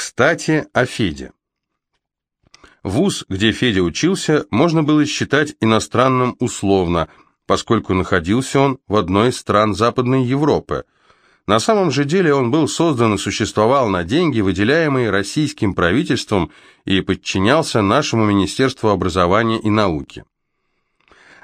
Кстати, о Феде. Вуз, где Федя учился, можно было считать иностранным условно, поскольку находился он в одной из стран Западной Европы. На самом же деле он был создан и существовал на деньги, выделяемые российским правительством, и подчинялся нашему Министерству образования и науки.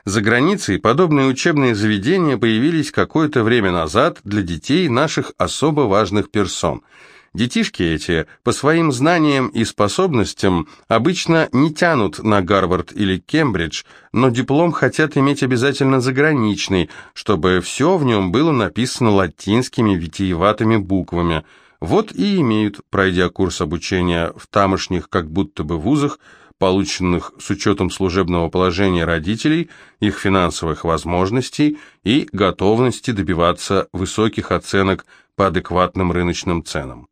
За границей подобные учебные заведения появились какое-то время назад для детей наших особо важных персон – Детишки эти по своим знаниям и способностям обычно не тянут на Гарвард или Кембридж, но диплом хотят иметь обязательно заграничный, чтобы все в нем было написано латинскими витиеватыми буквами. Вот и имеют, пройдя курс обучения в тамошних как будто бы вузах, полученных с учетом служебного положения родителей, их финансовых возможностей и готовности добиваться высоких оценок по адекватным рыночным ценам.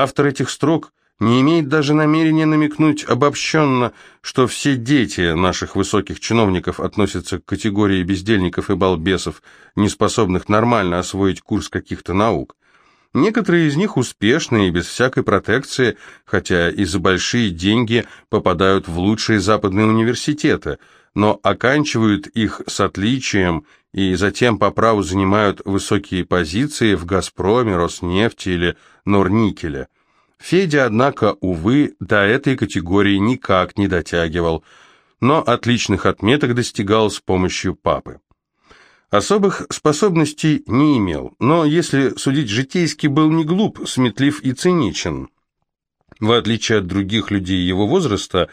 Автор этих строк не имеет даже намерения намекнуть обобщенно, что все дети наших высоких чиновников относятся к категории бездельников и балбесов, не способных нормально освоить курс каких-то наук. Некоторые из них успешны и без всякой протекции, хотя и за большие деньги попадают в лучшие западные университеты, но оканчивают их с отличием и затем по праву занимают высокие позиции в «Газпроме», «Роснефти» или «Норникеле». Федя, однако, увы, до этой категории никак не дотягивал, но отличных отметок достигал с помощью папы. Особых способностей не имел, но, если судить житейски, был не глуп, сметлив и циничен. В отличие от других людей его возраста,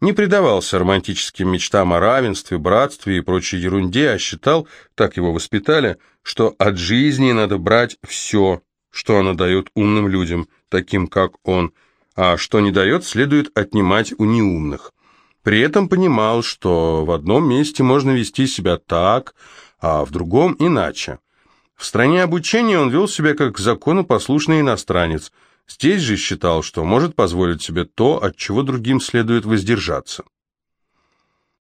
не предавался романтическим мечтам о равенстве, братстве и прочей ерунде, а считал, так его воспитали, что от жизни надо брать все, что она дает умным людям, таким как он, а что не дает, следует отнимать у неумных. При этом понимал, что в одном месте можно вести себя так, а в другом иначе. В стране обучения он вел себя как законопослушный иностранец – Здесь же считал, что может позволить себе то, от чего другим следует воздержаться.